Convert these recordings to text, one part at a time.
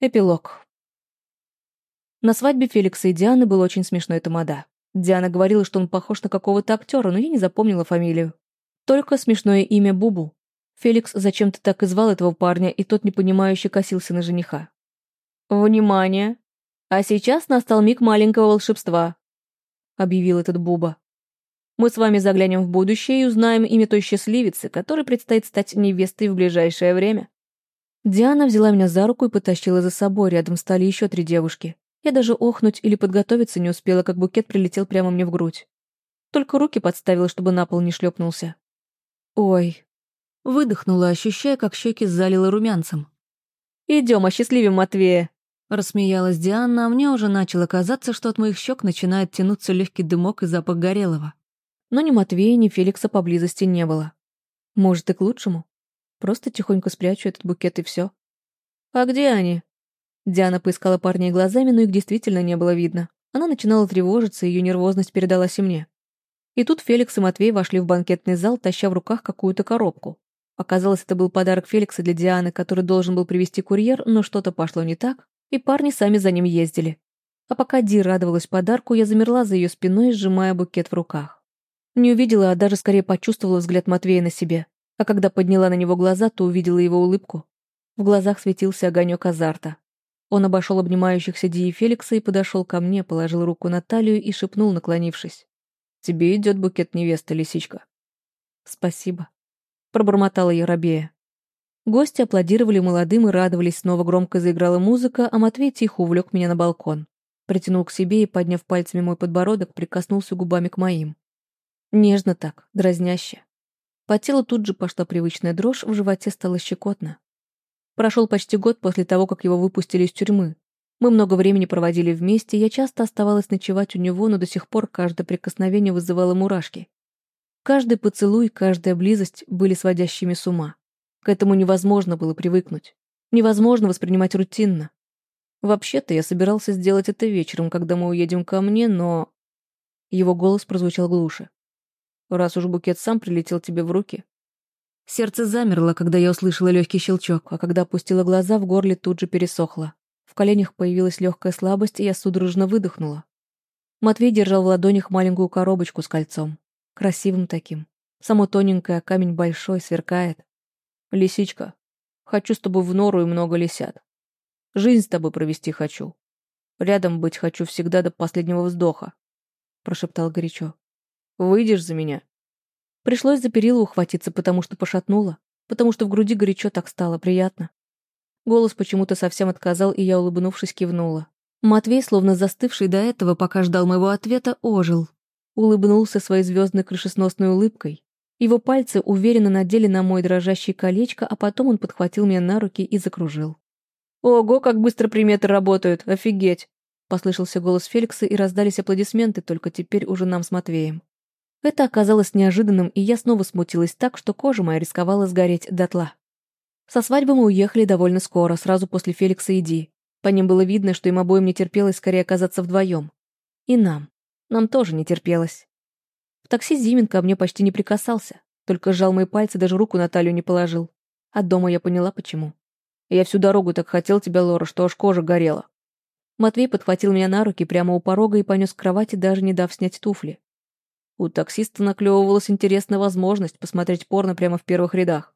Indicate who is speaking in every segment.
Speaker 1: Эпилог. На свадьбе Феликса и Дианы был очень смешной тамада. Диана говорила, что он похож на какого-то актера, но я не запомнила фамилию. Только смешное имя Бубу. Феликс зачем-то так и звал этого парня, и тот непонимающе косился на жениха. «Внимание! А сейчас настал миг маленького волшебства», — объявил этот Буба. «Мы с вами заглянем в будущее и узнаем имя той счастливицы, которой предстоит стать невестой в ближайшее время». Диана взяла меня за руку и потащила за собой, рядом стали еще три девушки. Я даже охнуть или подготовиться не успела, как букет прилетел прямо мне в грудь. Только руки подставила, чтобы на пол не шлепнулся. «Ой». Выдохнула, ощущая, как щеки залила румянцем. «Идем, осчастливим Матвея!» Рассмеялась Диана, а мне уже начало казаться, что от моих щек начинает тянуться легкий дымок и запах горелого. Но ни Матвея, ни Феликса поблизости не было. Может, и к лучшему. Просто тихонько спрячу этот букет и все. «А где они?» Диана поискала парней глазами, но их действительно не было видно. Она начинала тревожиться, и ее нервозность передалась и мне. И тут Феликс и Матвей вошли в банкетный зал, таща в руках какую-то коробку. Оказалось, это был подарок Феликса для Дианы, который должен был привезти курьер, но что-то пошло не так, и парни сами за ним ездили. А пока Ди радовалась подарку, я замерла за ее спиной, сжимая букет в руках. Не увидела, а даже скорее почувствовала взгляд Матвея на себе а когда подняла на него глаза, то увидела его улыбку. В глазах светился огонек азарта. Он обошел обнимающихся Ди и Феликса и подошел ко мне, положил руку на талию и шепнул, наклонившись. «Тебе идет букет невесты, лисичка». «Спасибо», — пробормотала я рабея. Гости аплодировали молодым и радовались, снова громко заиграла музыка, а Матвей тихо увлек меня на балкон. Притянул к себе и, подняв пальцами мой подбородок, прикоснулся губами к моим. Нежно так, дразняще. По телу тут же пошла привычная дрожь, в животе стало щекотно. Прошел почти год после того, как его выпустили из тюрьмы. Мы много времени проводили вместе, я часто оставалась ночевать у него, но до сих пор каждое прикосновение вызывало мурашки. Каждый поцелуй, каждая близость были сводящими с ума. К этому невозможно было привыкнуть. Невозможно воспринимать рутинно. Вообще-то я собирался сделать это вечером, когда мы уедем ко мне, но... Его голос прозвучал глуше раз уж букет сам прилетел тебе в руки. Сердце замерло, когда я услышала легкий щелчок, а когда опустила глаза, в горле тут же пересохло. В коленях появилась легкая слабость, и я судорожно выдохнула. Матвей держал в ладонях маленькую коробочку с кольцом. Красивым таким. Само тоненькое, камень большой, сверкает. «Лисичка, хочу с тобой в нору и много лисят. Жизнь с тобой провести хочу. Рядом быть хочу всегда до последнего вздоха», — прошептал горячо. Выйдешь за меня?» Пришлось за перила ухватиться, потому что пошатнула, потому что в груди горячо так стало приятно. Голос почему-то совсем отказал, и я, улыбнувшись, кивнула. Матвей, словно застывший до этого, пока ждал моего ответа, ожил. Улыбнулся своей звездной крышесносной улыбкой. Его пальцы уверенно надели на мой дрожащий колечко, а потом он подхватил меня на руки и закружил. «Ого, как быстро приметы работают! Офигеть!» Послышался голос Феликса, и раздались аплодисменты, только теперь уже нам с Матвеем. Это оказалось неожиданным, и я снова смутилась так, что кожа моя рисковала сгореть дотла. Со свадьбы мы уехали довольно скоро, сразу после Феликса и Ди. По ним было видно, что им обоим не терпелось скорее оказаться вдвоем. И нам. Нам тоже не терпелось. В такси Зимин ко мне почти не прикасался, только сжал мои пальцы, даже руку на талию не положил. От дома я поняла, почему. Я всю дорогу так хотел тебя, Лора, что аж кожа горела. Матвей подхватил меня на руки прямо у порога и понес к кровати, даже не дав снять туфли. У таксиста наклевывалась интересная возможность посмотреть порно прямо в первых рядах.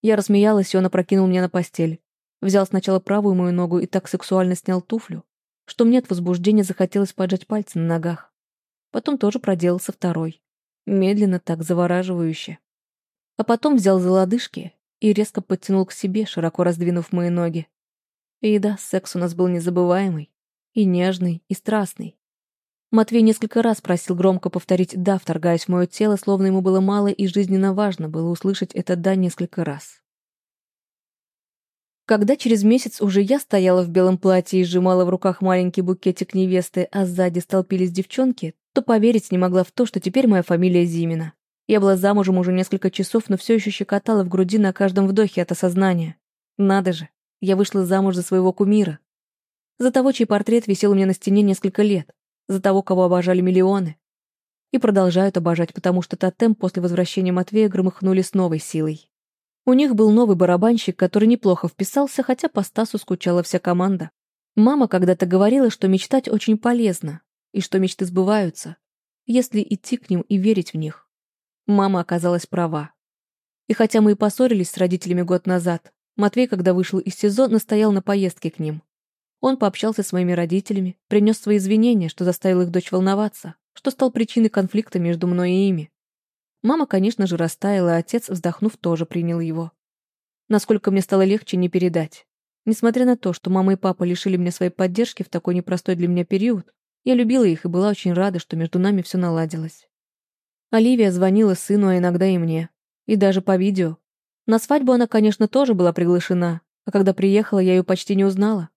Speaker 1: Я рассмеялась, и он опрокинул меня на постель. Взял сначала правую мою ногу и так сексуально снял туфлю, что мне от возбуждения захотелось поджать пальцы на ногах. Потом тоже проделал со второй. Медленно так, завораживающе. А потом взял за лодыжки и резко подтянул к себе, широко раздвинув мои ноги. И да, секс у нас был незабываемый. И нежный, и страстный. Матвей несколько раз просил громко повторить «да», вторгаясь в мое тело, словно ему было мало и жизненно важно было услышать это «да» несколько раз. Когда через месяц уже я стояла в белом платье и сжимала в руках маленький букетик невесты, а сзади столпились девчонки, то поверить не могла в то, что теперь моя фамилия Зимина. Я была замужем уже несколько часов, но все еще щекотала в груди на каждом вдохе от осознания. Надо же, я вышла замуж за своего кумира. За того, чей портрет висел у меня на стене несколько лет за того, кого обожали миллионы. И продолжают обожать, потому что тотем после возвращения Матвея громыхнули с новой силой. У них был новый барабанщик, который неплохо вписался, хотя по Стасу скучала вся команда. Мама когда-то говорила, что мечтать очень полезно, и что мечты сбываются, если идти к ним и верить в них. Мама оказалась права. И хотя мы и поссорились с родителями год назад, Матвей, когда вышел из СИЗО, настоял на поездке к ним. Он пообщался с моими родителями, принес свои извинения, что заставил их дочь волноваться, что стал причиной конфликта между мной и ими. Мама, конечно же, растаяла, а отец, вздохнув, тоже принял его. Насколько мне стало легче, не передать. Несмотря на то, что мама и папа лишили меня своей поддержки в такой непростой для меня период, я любила их и была очень рада, что между нами все наладилось. Оливия звонила сыну, а иногда и мне. И даже по видео. На свадьбу она, конечно, тоже была приглашена, а когда приехала, я ее почти не узнала.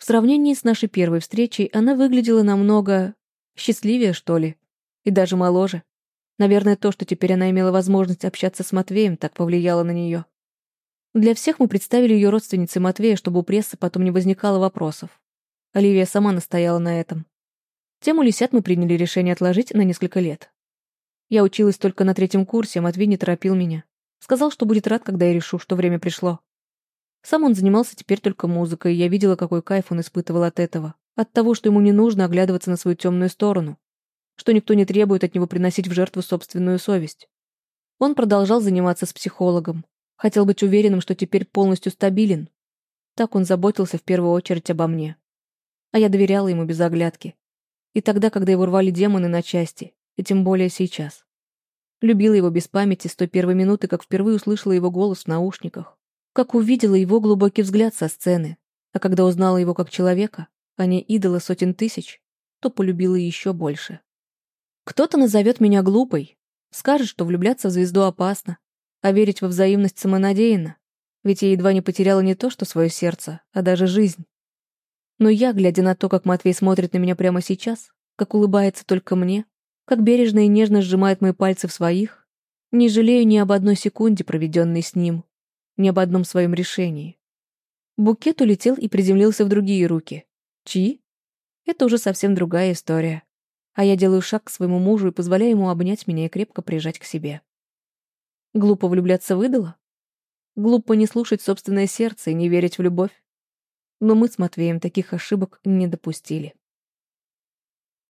Speaker 1: В сравнении с нашей первой встречей она выглядела намного... счастливее, что ли. И даже моложе. Наверное, то, что теперь она имела возможность общаться с Матвеем, так повлияло на нее. Для всех мы представили ее родственницей Матвея, чтобы у прессы потом не возникало вопросов. Оливия сама настояла на этом. Тему лисят мы приняли решение отложить на несколько лет. Я училась только на третьем курсе, а Матвей не торопил меня. Сказал, что будет рад, когда я решу, что время пришло. Сам он занимался теперь только музыкой, и я видела, какой кайф он испытывал от этого. От того, что ему не нужно оглядываться на свою темную сторону что никто не требует от него приносить в жертву собственную совесть. Он продолжал заниматься с психологом, хотел быть уверенным, что теперь полностью стабилен. Так он заботился в первую очередь обо мне. А я доверяла ему без оглядки. И тогда, когда его рвали демоны на части, и тем более сейчас. Любила его без памяти с той первой минуты, как впервые услышала его голос в наушниках, как увидела его глубокий взгляд со сцены, а когда узнала его как человека, а не идола сотен тысяч, то полюбила еще больше. Кто-то назовет меня глупой, скажет, что влюбляться в звезду опасно, а верить во взаимность самонадеянно, ведь я едва не потеряла не то что свое сердце, а даже жизнь. Но я, глядя на то, как Матвей смотрит на меня прямо сейчас, как улыбается только мне, как бережно и нежно сжимает мои пальцы в своих, не жалею ни об одной секунде, проведенной с ним, ни об одном своем решении. Букет улетел и приземлился в другие руки. Чьи? Это уже совсем другая история а я делаю шаг к своему мужу и позволяю ему обнять меня и крепко прижать к себе. Глупо влюбляться выдало? Глупо не слушать собственное сердце и не верить в любовь? Но мы с Матвеем таких ошибок не допустили.